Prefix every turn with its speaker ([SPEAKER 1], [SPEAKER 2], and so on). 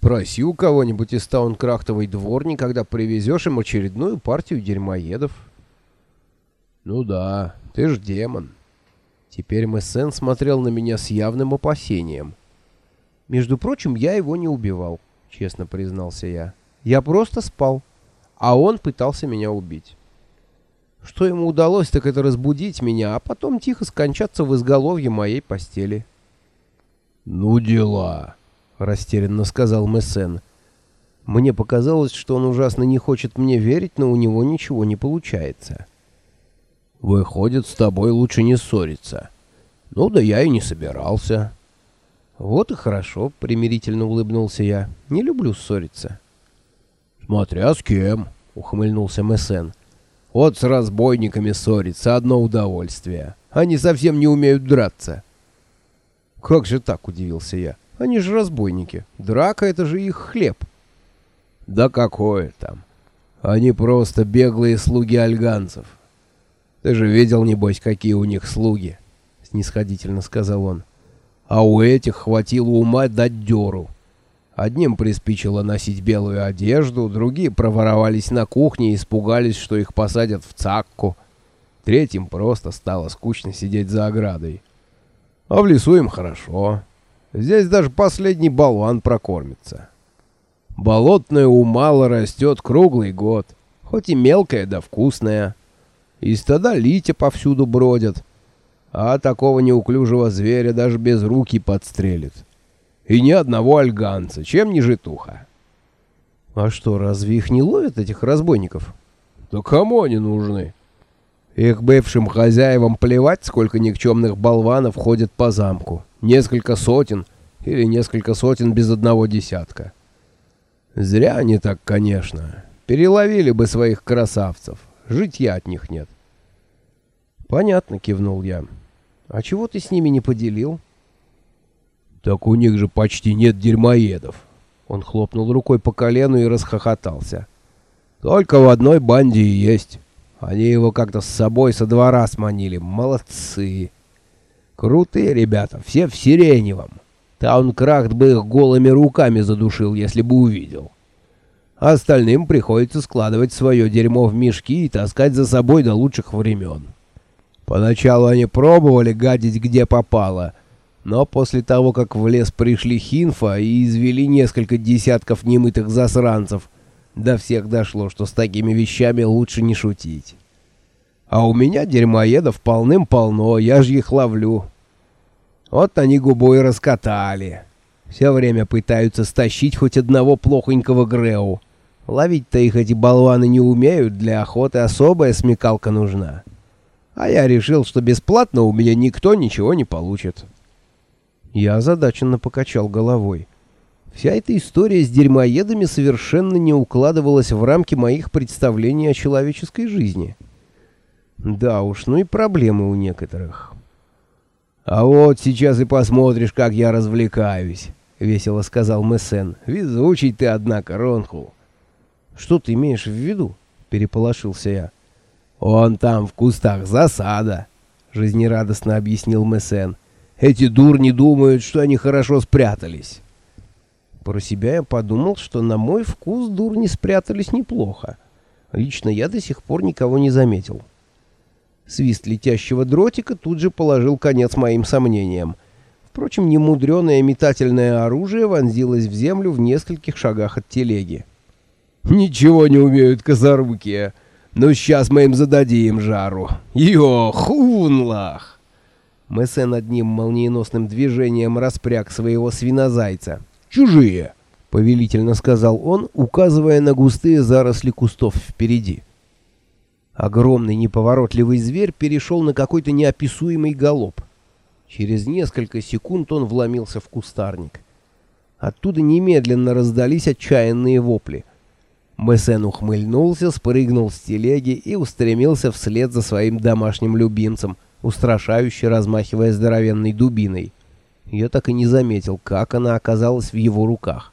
[SPEAKER 1] Спроси у кого-нибудь из таункрахтовой дворни, когда привезешь им очередную партию дерьмоедов. Ну да, ты ж демон. Теперь Мессен смотрел на меня с явным опасением. Между прочим, я его не убивал, честно признался я. Я просто спал, а он пытался меня убить. Что ему удалось, так это разбудить меня, а потом тихо скончаться в изголовье моей постели. «Ну дела», — растерянно сказал Мессен. Мне показалось, что он ужасно не хочет мне верить, но у него ничего не получается. «Выходит, с тобой лучше не ссориться». «Ну да я и не собирался». «Вот и хорошо», — примирительно улыбнулся я. «Не люблю ссориться». «Смотря с кем», — ухмыльнулся Мессен. «Вот с разбойниками ссориться — одно удовольствие. Они совсем не умеют драться». «Как же так?» — удивился я. «Они же разбойники. Драка — это же их хлеб». «Да какое там? Они просто беглые слуги альганцев. Ты же видел, небось, какие у них слуги?» — снисходительно сказал он. «А у этих хватило ума дать дёру. Одним приспичило носить белую одежду, другие проворовались на кухне и испугались, что их посадят в цакку. Третьим просто стало скучно сидеть за оградой. А в лесу им хорошо. Здесь даже последний болван прокормится. Болотное умало растет круглый год, хоть и мелкое да вкусное. И стада литя повсюду бродят, а такого неуклюжего зверя даже без руки подстрелит. И ни одного альганца, чем не житуха. А что, разве их не ловят, этих разбойников? Да кому они нужны? Их бывшим хозяевам плевать, сколько никчемных болванов ходит по замку. Несколько сотен или несколько сотен без одного десятка. Зря они так, конечно. Переловили бы своих красавцев. Житья от них нет. Понятно, кивнул я. А чего ты с ними не поделил? Так у них же почти нет дерьмоедов. Он хлопнул рукой по колену и расхохотался. Только в одной банде и есть. Они его как-то с собой со двора сманили. Молодцы. Крутые ребята, все в сиреневом. Таункрахт бы их голыми руками задушил, если бы увидел. остальным приходится складывать свое дерьмо в мешки и таскать за собой до лучших времен. Поначалу они пробовали гадить где попало, но после того, как в лес пришли Хинфа и извели несколько десятков немытых засранцев, до всех дошло, что с такими вещами лучше не шутить. А у меня дерьмоедов полным-полно, я же их ловлю. Вот они губой раскатали. Все время пытаются стащить хоть одного плохонького Греу. Ловить-то их эти болваны не умеют, для охоты особая смекалка нужна. А я решил, что бесплатно у меня никто ничего не получит. Я озадаченно покачал головой. Вся эта история с дерьмоедами совершенно не укладывалась в рамки моих представлений о человеческой жизни. Да уж, ну и проблемы у некоторых. «А вот сейчас и посмотришь, как я развлекаюсь», — весело сказал Мессен. «Везучий ты, однако, Ронхул». «Что ты имеешь в виду?» — переполошился я. «Он там в кустах засада», — жизнерадостно объяснил Мессен. «Эти дурни думают, что они хорошо спрятались». Про себя я подумал, что на мой вкус дурни спрятались неплохо. Лично я до сих пор никого не заметил. Свист летящего дротика тут же положил конец моим сомнениям. Впрочем, немудреное метательное оружие вонзилось в землю в нескольких шагах от телеги. «Ничего не умеют козорукие, но сейчас мы им зададим жару. Йо, хунлах!» Мессен одним молниеносным движением распряг своего свинозайца чужие!» — повелительно сказал он, указывая на густые заросли кустов впереди. Огромный неповоротливый зверь перешел на какой-то неописуемый галоп. Через несколько секунд он вломился в кустарник. Оттуда немедленно раздались отчаянные вопли. Мессен ухмыльнулся, спрыгнул с телеги и устремился вслед за своим домашним любимцем, устрашающе размахивая здоровенной дубиной. Я так и не заметил, как она оказалась в его руках.